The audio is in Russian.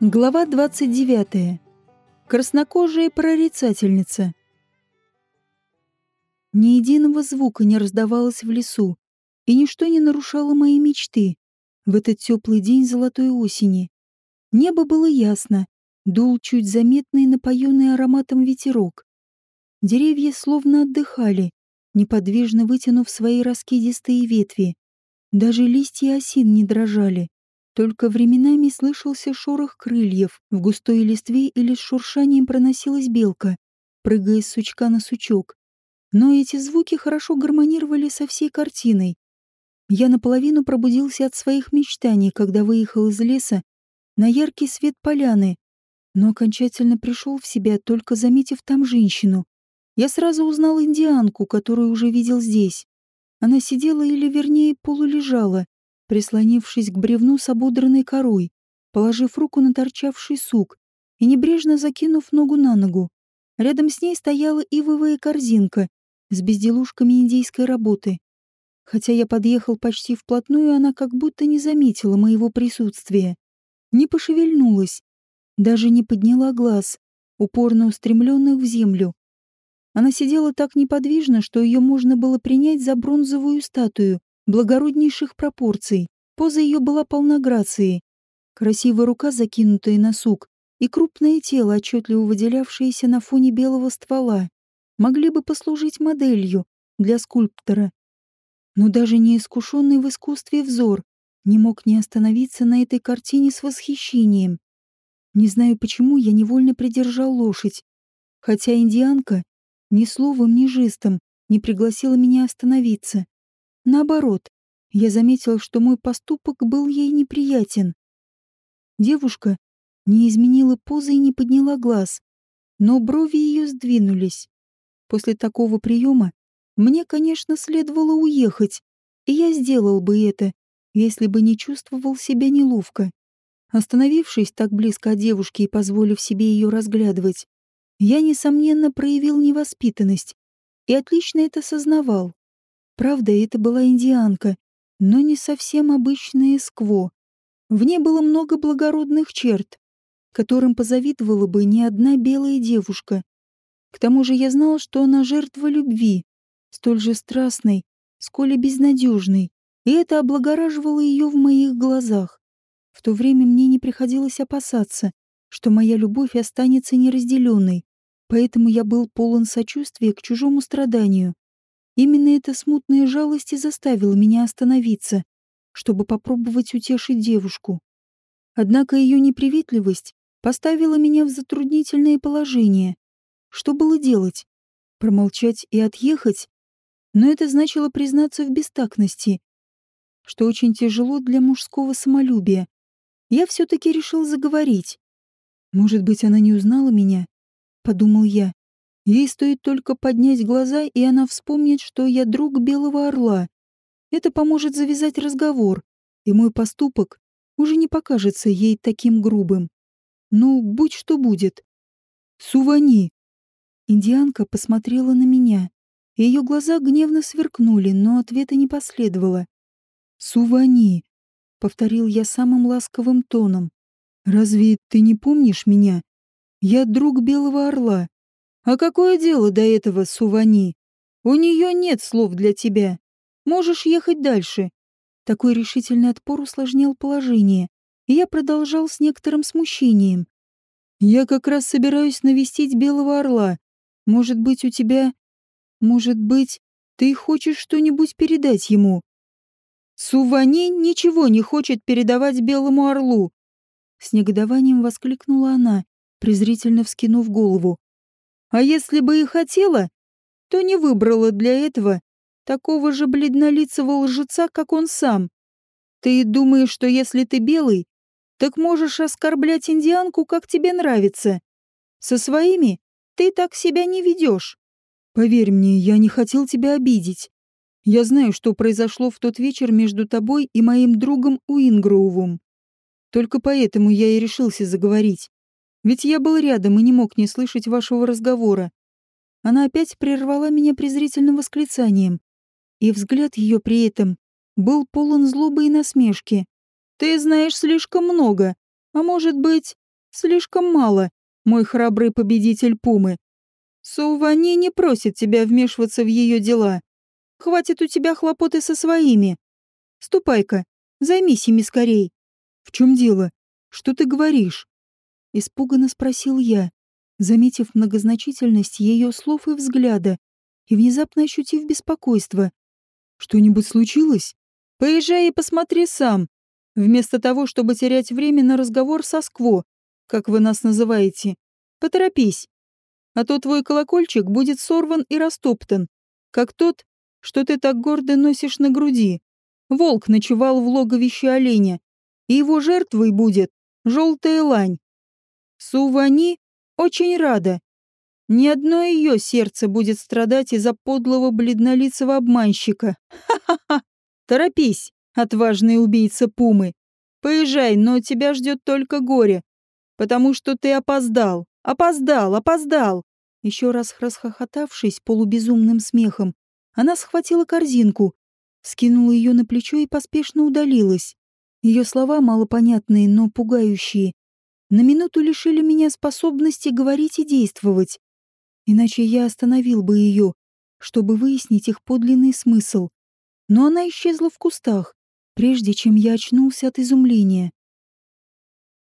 Глава 29. Краснокожая прорицательница. Ни единого звука не раздавалось в лесу, и ничто не нарушало мои мечты в этот теплый день золотой осени. Небо было ясно, дул чуть заметный напоенный ароматом ветерок. Деревья словно отдыхали, неподвижно вытянув свои раскидистые ветви. Даже листья осин не дрожали. Только временами слышался шорох крыльев, в густой листве или с шуршанием проносилась белка, прыгая с сучка на сучок. Но эти звуки хорошо гармонировали со всей картиной. Я наполовину пробудился от своих мечтаний, когда выехал из леса на яркий свет поляны, но окончательно пришел в себя, только заметив там женщину. Я сразу узнал индианку, которую уже видел здесь. Она сидела или, вернее, полулежала, прислонившись к бревну с ободранной корой, положив руку на торчавший сук и небрежно закинув ногу на ногу. Рядом с ней стояла ивовая корзинка с безделушками индейской работы. Хотя я подъехал почти вплотную, она как будто не заметила моего присутствия. Не пошевельнулась, даже не подняла глаз, упорно устремленных в землю. Она сидела так неподвижно, что ее можно было принять за бронзовую статую, благороднейших пропорций. Поза ее была полна грации. Красивая рука, закинутая на сук, и крупное тело, отчетливо выделявшееся на фоне белого ствола, могли бы послужить моделью для скульптора. Но даже неискушенный в искусстве взор не мог не остановиться на этой картине с восхищением. Не знаю почему, я невольно придержал лошадь, хотя индианка ни словом, ни жестом не пригласила меня остановиться. Наоборот, я заметила, что мой поступок был ей неприятен. Девушка не изменила позы и не подняла глаз, но брови ее сдвинулись. После такого приема мне, конечно, следовало уехать, и я сделал бы это, если бы не чувствовал себя неловко. Остановившись так близко от девушки и позволив себе ее разглядывать, я, несомненно, проявил невоспитанность и отлично это сознавал. Правда, это была индианка, но не совсем обычная скво. В ней было много благородных черт, которым позавидовала бы ни одна белая девушка. К тому же я знал, что она жертва любви, столь же страстной, сколь и безнадежной, и это облагораживало ее в моих глазах. В то время мне не приходилось опасаться, что моя любовь останется неразделенной, поэтому я был полон сочувствия к чужому страданию. Именно эта смутная жалость и заставила меня остановиться, чтобы попробовать утешить девушку. Однако ее неприветливость поставила меня в затруднительное положение. Что было делать? Промолчать и отъехать? Но это значило признаться в бестактности, что очень тяжело для мужского самолюбия. Я все-таки решил заговорить. Может быть, она не узнала меня? Подумал я. Ей стоит только поднять глаза, и она вспомнит, что я друг Белого Орла. Это поможет завязать разговор, и мой поступок уже не покажется ей таким грубым. Ну, будь что будет. Сувани. Индианка посмотрела на меня. Ее глаза гневно сверкнули, но ответа не последовало. «Сувани», — повторил я самым ласковым тоном. «Разве ты не помнишь меня? Я друг Белого Орла. А какое дело до этого, Сувани? У нее нет слов для тебя. Можешь ехать дальше. Такой решительный отпор усложнял положение, я продолжал с некоторым смущением. Я как раз собираюсь навестить Белого Орла. Может быть, у тебя... Может быть, ты хочешь что-нибудь передать ему? Сувани ничего не хочет передавать Белому Орлу. С негодованием воскликнула она, презрительно вскинув голову. А если бы и хотела, то не выбрала для этого такого же бледнолицего лжеца, как он сам. Ты думаешь, что если ты белый, так можешь оскорблять индианку, как тебе нравится. Со своими ты так себя не ведешь. Поверь мне, я не хотел тебя обидеть. Я знаю, что произошло в тот вечер между тобой и моим другом Уингроувом. Только поэтому я и решился заговорить. Ведь я был рядом и не мог не слышать вашего разговора. Она опять прервала меня презрительным восклицанием, и взгляд ее при этом был полон злобы и насмешки. Ты знаешь слишком много, а может быть, слишком мало, мой храбрый победитель Пумы. Саувани не просит тебя вмешиваться в ее дела. Хватит у тебя хлопоты со своими. Ступай-ка, займись ими скорей. В чем дело? Что ты говоришь? Испуганно спросил я, заметив многозначительность ее слов и взгляда, и внезапно ощутив беспокойство. Что-нибудь случилось? Поезжай и посмотри сам, вместо того, чтобы терять время на разговор со Скво, как вы нас называете. Поторопись, а то твой колокольчик будет сорван и растоптан, как тот, что ты так гордо носишь на груди. Волк ночевал в логовище оленя, и его жертвой будет желтая лань. Сувани очень рада. Ни одно ее сердце будет страдать из-за подлого бледнолицего обманщика. Ха-ха-ха! Торопись, отважный убийца Пумы. Поезжай, но тебя ждет только горе, потому что ты опоздал, опоздал, опоздал. Еще раз расхохотавшись полубезумным смехом, она схватила корзинку, скинула ее на плечо и поспешно удалилась. Ее слова, малопонятные, но пугающие, на минуту лишили меня способности говорить и действовать. Иначе я остановил бы ее, чтобы выяснить их подлинный смысл. Но она исчезла в кустах, прежде чем я очнулся от изумления.